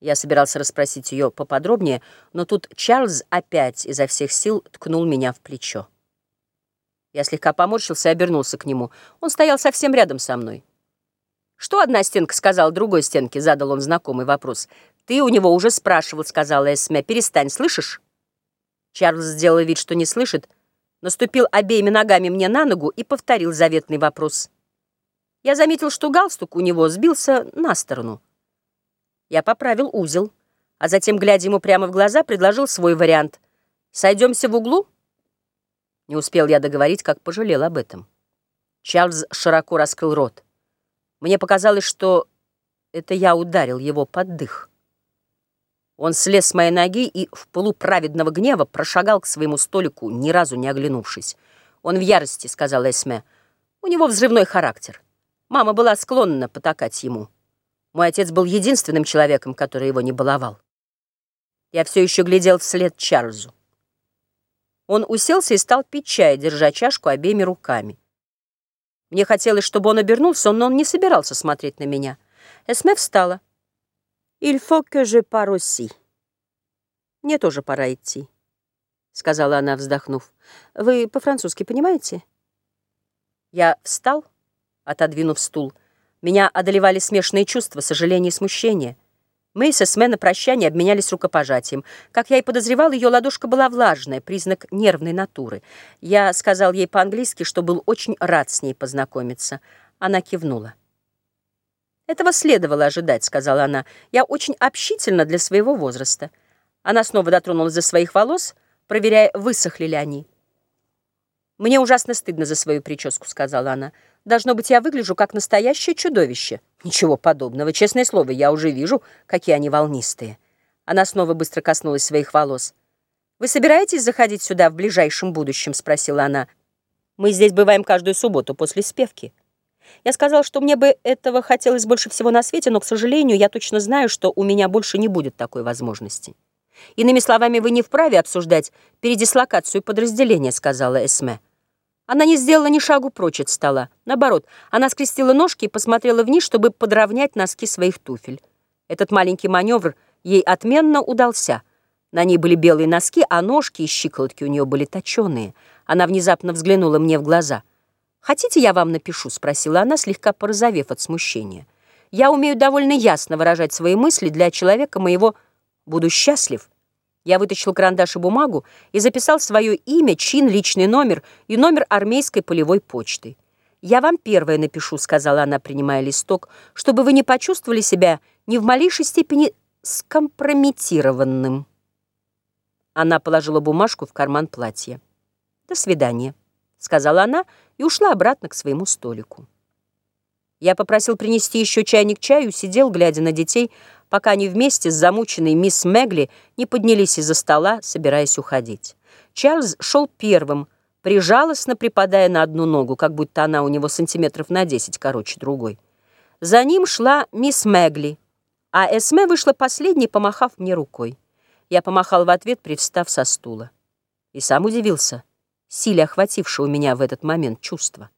Я собирался расспросить ее поподробнее, но тут Чарльз опять изо всех сил ткнул меня в плечо. Я слегка поморщился и обернулся к нему. Он стоял совсем рядом со мной. «Что одна стенка сказала другой стенке?» — задал он знакомый вопрос. «Ты у него уже спрашивал», — сказала Эсме. «Перестань, слышишь?» Чарльз сделал вид, что не слышит, наступил обеими ногами мне на ногу и повторил заветный вопрос. Я заметил, что галстук у него сбился на сторону. Я поправил узел, а затем, глядя ему прямо в глаза, предложил свой вариант. «Сойдемся в углу?» Не успел я договорить, как пожалел об этом. Чарльз широко раскрыл рот. Мне показалось, что это я ударил его под дых. Он слез с моей ноги и в полуправедного гнева прошагал к своему столику, ни разу не оглянувшись. «Он в ярости», — сказала Эсме. «У него взрывной характер. Мама была склонна потакать ему». Мой отец был единственным человеком, который его не баловал. Я все еще глядел вслед Чарльзу. Он уселся и стал пить чай, держа чашку обеими руками. Мне хотелось, чтобы он обернулся, но он не собирался смотреть на меня. Эсме встала. «Il faut que je pars aussi». «Мне тоже пора идти», — сказала она, вздохнув. «Вы по-французски понимаете?» Я встал, отодвинув стул, — меня одолевали смешанные чувства, сожаления и смущения. Мы с Эсме на прощание обменялись рукопожатием. Как я и подозревал, ее ладошка была влажная, признак нервной натуры. Я сказал ей по-английски, что был очень рад с ней познакомиться. Она кивнула. «Этого следовало ожидать», — сказала она. «Я очень общительна для своего возраста». Она снова дотронулась за своих волос, проверяя, высохли ли они. «Мне ужасно стыдно за свою прическу», — сказала она. «Должно быть, я выгляжу как настоящее чудовище». «Ничего подобного. Честное слово, я уже вижу, какие они волнистые». Она снова быстро коснулась своих волос. «Вы собираетесь заходить сюда в ближайшем будущем?» — спросила она. «Мы здесь бываем каждую субботу после спевки». Я сказал, что мне бы этого хотелось больше всего на свете, но, к сожалению, я точно знаю, что у меня больше не будет такой возможности. «Иными словами, вы не вправе обсуждать передислокацию подразделения», — сказала Эсме. Она не сделала ни шагу прочь от стола. Наоборот, она скрестила ножки и посмотрела вниз, чтобы подровнять носки своих туфель. Этот маленький маневр ей отменно удался. На ней были белые носки, а ножки и щиколотки у нее были точеные. Она внезапно взглянула мне в глаза. «Хотите, я вам напишу?» — спросила она, слегка порозовев от смущения. «Я умею довольно ясно выражать свои мысли для человека моего «буду счастлив», я вытащил карандаш и бумагу и записал свое имя, чин, личный номер и номер армейской полевой почты. «Я вам первое напишу», — сказала она, принимая листок, «чтобы вы не почувствовали себя ни в малейшей степени скомпрометированным». Она положила бумажку в карман платья. «До свидания», — сказала она и ушла обратно к своему столику. Я попросил принести еще чайник чаю, сидел, глядя на детей, пока они вместе с замученной мисс Мегли не поднялись из-за стола, собираясь уходить. Чарльз шел первым, прижалостно припадая на одну ногу, как будто она у него сантиметров на десять короче другой. За ним шла мисс Мегли, а Эсме вышла последней, помахав мне рукой. Я помахал в ответ, привстав со стула. И сам удивился, силе охватившего меня в этот момент чувства.